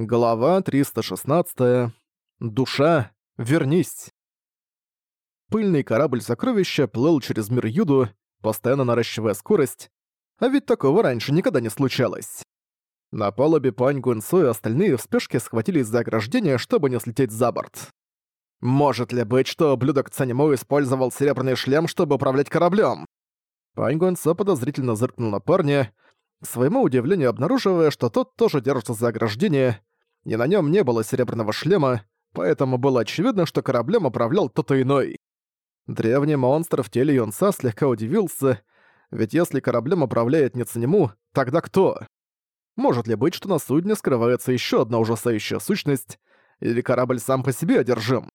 Глава 316. Душа, вернись. Пыльный корабль сокровища плыл через мир Юду, постоянно наращивая скорость, а ведь такого раньше никогда не случалось. На палубе Пань Гунсу и остальные в спешке схватились за ограждение, чтобы не слететь за борт. Может ли быть, что ублюдок Цанимо использовал серебряный шлем, чтобы управлять кораблем? Пань Гунсу подозрительно зыркнул на парня, к своему удивлению обнаруживая, что тот тоже держится за ограждение, и на нем не было серебряного шлема, поэтому было очевидно, что кораблем управлял кто-то иной. Древний монстр в теле юнца слегка удивился, ведь если кораблем управляет не Цанему, тогда кто? Может ли быть, что на судне скрывается еще одна ужасающая сущность, или корабль сам по себе одержим?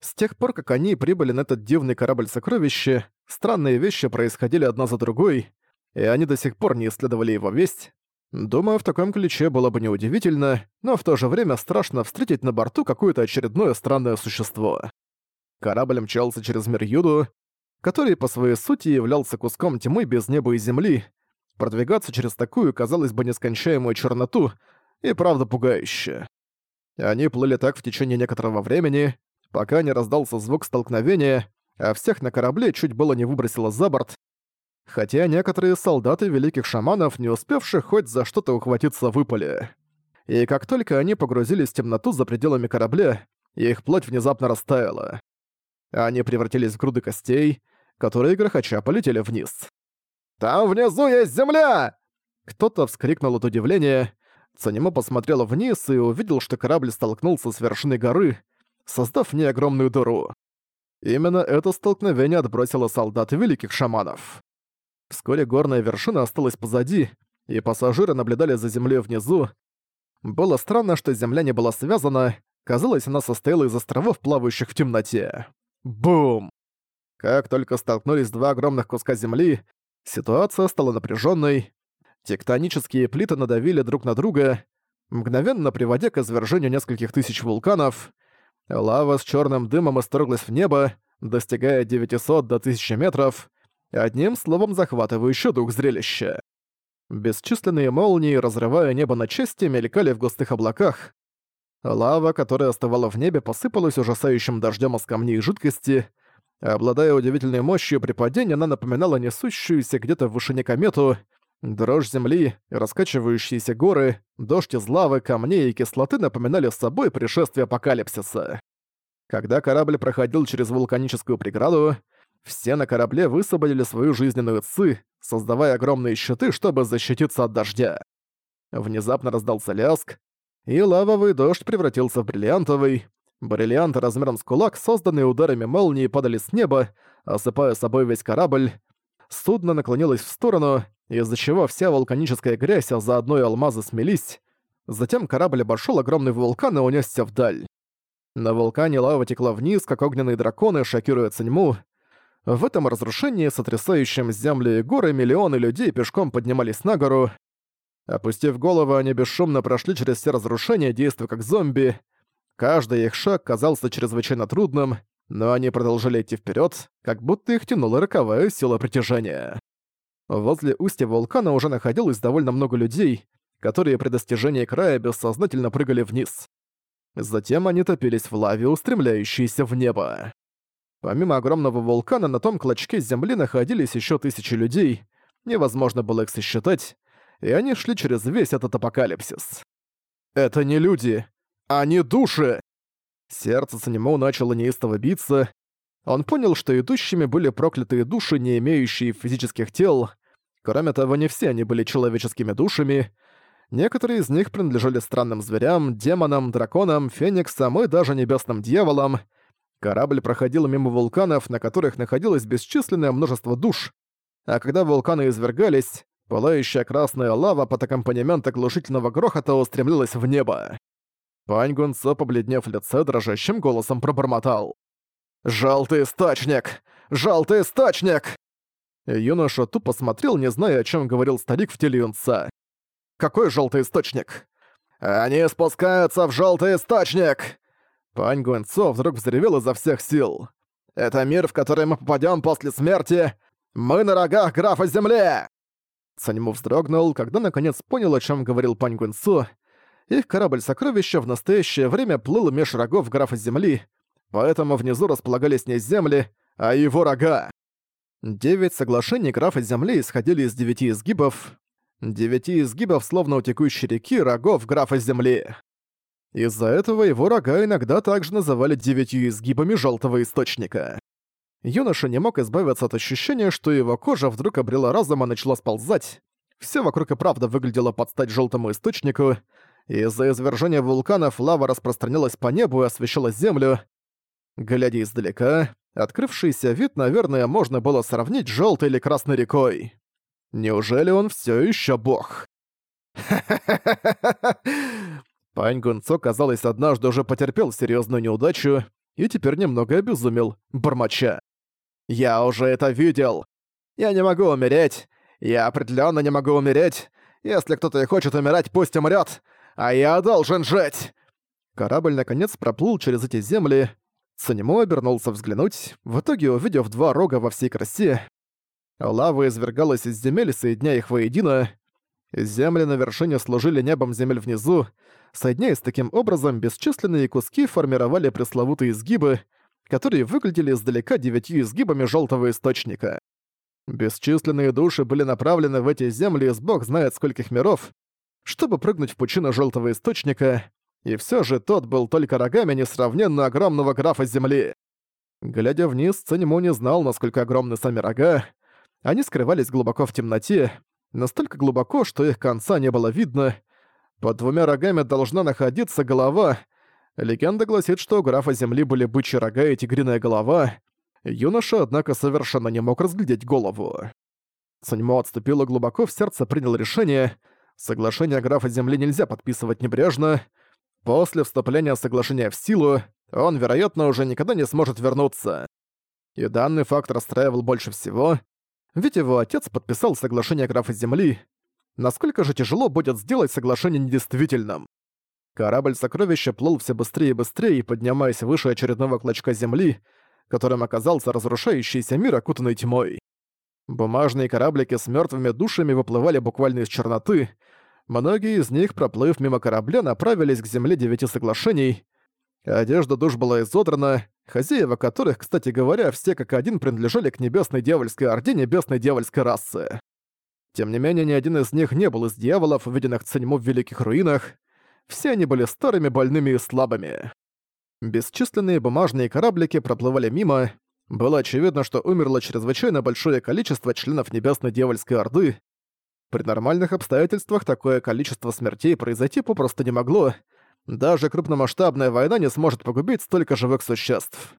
С тех пор, как они прибыли на этот дивный корабль-сокровище, странные вещи происходили одна за другой, и они до сих пор не исследовали его весть, Думаю, в таком ключе было бы неудивительно, но в то же время страшно встретить на борту какое-то очередное странное существо. Корабль мчался через мир Юду, который по своей сути являлся куском тьмы без неба и земли. Продвигаться через такую, казалось бы, нескончаемую черноту и правда пугающе. Они плыли так в течение некоторого времени, пока не раздался звук столкновения, а всех на корабле чуть было не выбросило за борт, хотя некоторые солдаты великих шаманов, не успевших хоть за что-то ухватиться, выпали. И как только они погрузились в темноту за пределами корабля, их плоть внезапно растаяла. Они превратились в груды костей, которые грохоча полетели вниз. «Там внизу есть земля!» Кто-то вскрикнул от удивления. Цанимо посмотрел вниз и увидел, что корабль столкнулся с вершиной горы, создав в ней огромную дыру. Именно это столкновение отбросило солдат великих шаманов. Вскоре горная вершина осталась позади, и пассажиры наблюдали за землей внизу. Было странно, что земля не была связана, казалось, она состояла из островов, плавающих в темноте. Бум! Как только столкнулись два огромных куска земли, ситуация стала напряженной. Тектонические плиты надавили друг на друга, мгновенно приводя к извержению нескольких тысяч вулканов. Лава с черным дымом исторглась в небо, достигая 900 до 1000 метров, Одним словом, захватывающее дух зрелища. Бесчисленные молнии, разрывая небо на части, мелькали в густых облаках. Лава, которая оставала в небе, посыпалась ужасающим дождем из камней и жидкости. Обладая удивительной мощью при падении, она напоминала несущуюся где-то в вышине комету, дрожь земли, раскачивающиеся горы, дождь из лавы, камней и кислоты напоминали собой пришествие апокалипсиса. Когда корабль проходил через вулканическую преграду, все на корабле высвободили свою жизненную ци, создавая огромные щиты, чтобы защититься от дождя. Внезапно раздался ляск, и лавовый дождь превратился в бриллиантовый. Бриллианты размером с кулак, созданные ударами молнии, падали с неба, осыпая собой весь корабль. Судно наклонилось в сторону, из-за чего вся вулканическая грязь, а заодно и алмазы смелись. Затем корабль обошел огромный вулкан и унесся вдаль. На вулкане лава текла вниз, как огненные драконы, шокируя Циньму. В этом разрушении, сотрясающем земли и горы, миллионы людей пешком поднимались на гору. Опустив голову, они бесшумно прошли через все разрушения, действуя как зомби. Каждый их шаг казался чрезвычайно трудным, но они продолжали идти вперед, как будто их тянула роковая сила притяжения. Возле устья вулкана уже находилось довольно много людей, которые при достижении края бессознательно прыгали вниз. Затем они топились в лаве, устремляющейся в небо. Помимо огромного вулкана, на том клочке земли находились еще тысячи людей, невозможно было их сосчитать, и они шли через весь этот апокалипсис. «Это не люди! Они души!» Сердце Санему начало неистово биться. Он понял, что идущими были проклятые души, не имеющие физических тел. Кроме того, не все они были человеческими душами. Некоторые из них принадлежали странным зверям, демонам, драконам, фениксам и даже небесным дьяволам — Корабль проходил мимо вулканов, на которых находилось бесчисленное множество душ, а когда вулканы извергались, пылающая красная лава под аккомпанемент оглушительного грохота устремилась в небо. Пань Гунцо, побледнев лице, дрожащим голосом пробормотал. «Желтый источник! Желтый источник!» Юноша тупо смотрел, не зная, о чем говорил старик в теле юнца. «Какой желтый источник?» «Они спускаются в желтый источник!» Пань Гуэнцо вдруг взревел изо всех сил. «Это мир, в который мы попадем после смерти! Мы на рогах графа Земли!» Саньму вздрогнул, когда наконец понял, о чем говорил Пань Гуэнцо, Их корабль-сокровище в настоящее время плыл меж рогов графа Земли, поэтому внизу располагались не земли, а его рога. Девять соглашений графа Земли исходили из девяти изгибов, девяти изгибов, словно у текущей реки, рогов графа Земли. Из-за этого его рога иногда также называли девятью изгибами желтого источника. Юноша не мог избавиться от ощущения, что его кожа вдруг обрела разум и начала сползать. Все вокруг и правда выглядело под стать желтому источнику. Из-за извержения вулканов лава распространилась по небу и освещала землю. Глядя издалека, открывшийся вид, наверное, можно было сравнить с желтой или красной рекой. Неужели он все еще бог? Пань Гунцо, казалось, однажды уже потерпел серьезную неудачу и теперь немного обезумел, бормоча. «Я уже это видел! Я не могу умереть! Я определенно не могу умереть! Если кто-то и хочет умирать, пусть умрет, а я должен жить!» Корабль наконец проплыл через эти земли. Санему обернулся взглянуть, в итоге увидев два рога во всей красе. Лава извергалась из земель, соединяя их воедино. Земли на вершине служили небом земель внизу, соединяясь таким образом, бесчисленные куски формировали пресловутые изгибы, которые выглядели издалека девятью изгибами желтого источника. Бесчисленные души были направлены в эти земли из бог знает скольких миров, чтобы прыгнуть в пучину желтого источника, и все же тот был только рогами несравненно огромного графа Земли. Глядя вниз, Циньму не знал, насколько огромны сами рога. Они скрывались глубоко в темноте, настолько глубоко, что их конца не было видно. Под двумя рогами должна находиться голова. Легенда гласит, что у графа Земли были бычьи рога и тигриная голова. Юноша, однако, совершенно не мог разглядеть голову. Саньмо отступила глубоко, в сердце принял решение. Соглашение графа Земли нельзя подписывать небрежно. После вступления соглашения в силу, он, вероятно, уже никогда не сможет вернуться. И данный факт расстраивал больше всего, ведь его отец подписал соглашение графа Земли. Насколько же тяжело будет сделать соглашение недействительным? Корабль сокровища плыл все быстрее и быстрее, поднимаясь выше очередного клочка земли, которым оказался разрушающийся мир, окутанный тьмой. Бумажные кораблики с мертвыми душами выплывали буквально из черноты. Многие из них, проплыв мимо корабля, направились к земле девяти соглашений. Одежда душ была изодрана, хозяева которых, кстати говоря, все как один принадлежали к небесной дьявольской орде небесной дьявольской расы. Тем не менее, ни один из них не был из дьяволов, виденных Циньму в Великих Руинах. Все они были старыми, больными и слабыми. Бесчисленные бумажные кораблики проплывали мимо. Было очевидно, что умерло чрезвычайно большое количество членов Небесной Дьявольской Орды. При нормальных обстоятельствах такое количество смертей произойти попросту не могло. Даже крупномасштабная война не сможет погубить столько живых существ.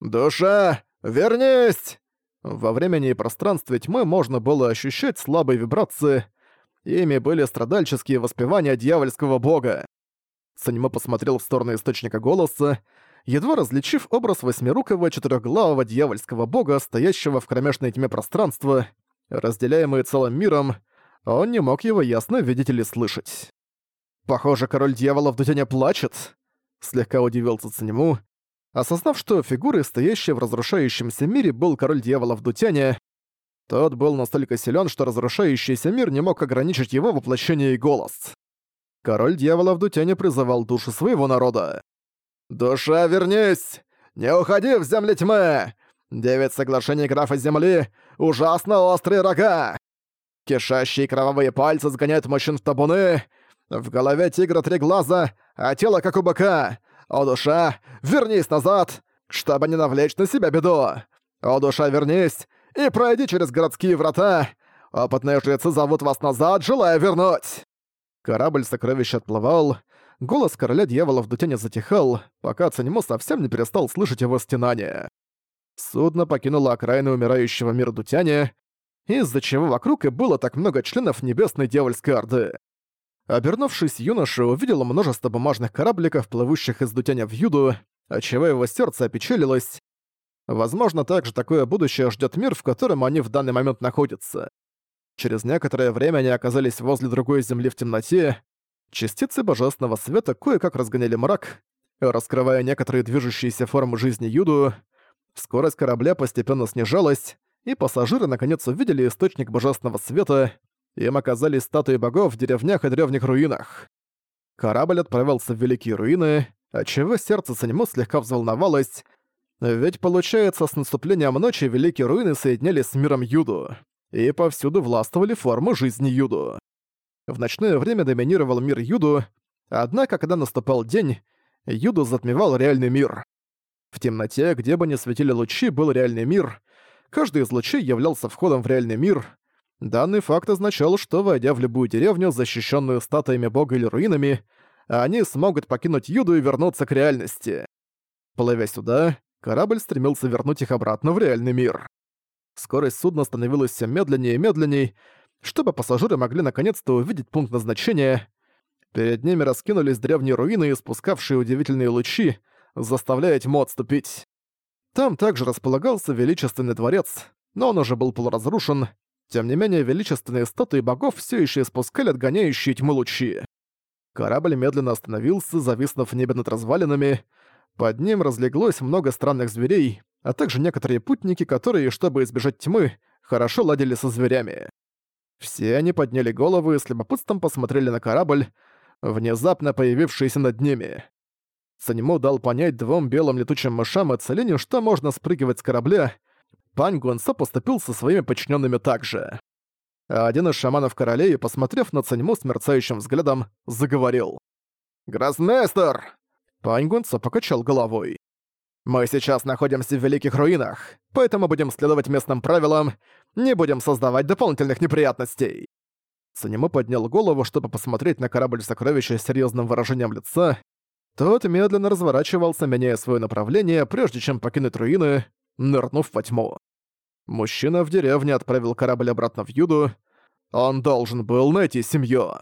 «Душа, вернись!» Во времени и пространстве тьмы можно было ощущать слабые вибрации. Ими были страдальческие воспевания дьявольского бога. Санимо посмотрел в сторону источника голоса, едва различив образ восьмирукого четырехглавого дьявольского бога, стоящего в кромешной тьме пространства, разделяемый целым миром, он не мог его ясно видеть или слышать. «Похоже, король дьяволов Дутяня плачет», — слегка удивился Цанему, осознав, что фигурой, стоящей в разрушающемся мире, был король дьяволов Дутяня. Тот был настолько силен, что разрушающийся мир не мог ограничить его воплощение и голос. Король дьяволов Дутяня призывал души своего народа. «Душа, вернись! Не уходи в земли тьмы! Девять соглашений графа земли — ужасно острые рога! Кишащие кровавые пальцы сгоняют мужчин в табуны, в голове тигра три глаза, а тело как у быка. О, душа, вернись назад, чтобы не навлечь на себя беду. О, душа, вернись и пройди через городские врата. Опытные жрецы зовут вас назад, желая вернуть. Корабль сокровища отплывал. Голос короля дьяволов Дутяня затихал, пока Цанему совсем не перестал слышать его стенания. Судно покинуло окраины умирающего мира Дутяня, из-за чего вокруг и было так много членов Небесной Дьявольской Орды. Обернувшись, юноша увидел множество бумажных корабликов, плывущих из Дутяня в Юду, отчего его сердце опечалилось. Возможно, также такое будущее ждет мир, в котором они в данный момент находятся. Через некоторое время они оказались возле другой земли в темноте. Частицы божественного света кое-как разгоняли мрак, раскрывая некоторые движущиеся формы жизни Юду. Скорость корабля постепенно снижалась, и пассажиры наконец увидели источник божественного света — им оказались статуи богов в деревнях и древних руинах. Корабль отправился в Великие Руины, отчего сердце Санему слегка взволновалось, ведь получается, с наступлением ночи Великие Руины соединялись с миром Юду, и повсюду властвовали формы жизни Юду. В ночное время доминировал мир Юду, однако, когда наступал день, Юду затмевал реальный мир. В темноте, где бы ни светили лучи, был реальный мир. Каждый из лучей являлся входом в реальный мир. Данный факт означал, что, войдя в любую деревню, защищенную статуями бога или руинами, они смогут покинуть Юду и вернуться к реальности. Плывя сюда, корабль стремился вернуть их обратно в реальный мир. Скорость судна становилась все медленнее и медленней, чтобы пассажиры могли наконец-то увидеть пункт назначения. Перед ними раскинулись древние руины, испускавшие удивительные лучи, заставляя тьму отступить. Там также располагался величественный дворец, но он уже был полуразрушен. Тем не менее, величественные статуи богов все еще испускали отгоняющие тьму лучи. Корабль медленно остановился, зависнув в небе над развалинами. Под ним разлеглось много странных зверей, а также некоторые путники, которые, чтобы избежать тьмы, хорошо ладили со зверями. Все они подняли головы и с любопытством посмотрели на корабль, внезапно появившийся над ними. Санему дал понять двум белым летучим мышам и Целине, что можно спрыгивать с корабля. Пань Гуэнсо поступил со своими подчиненными также. Один из шаманов королей, посмотрев на Цаньму с мерцающим взглядом, заговорил. «Грозмейстер!» Пань Гуэнсо покачал головой. «Мы сейчас находимся в Великих Руинах, поэтому будем следовать местным правилам, не будем создавать дополнительных неприятностей». Санему поднял голову, чтобы посмотреть на корабль сокровища с серьёзным выражением лица, тот медленно разворачивался, меняя свое направление, прежде чем покинуть руины, нырнув во тьму. Мужчина в деревне отправил корабль обратно в Юду. Он должен был найти семью.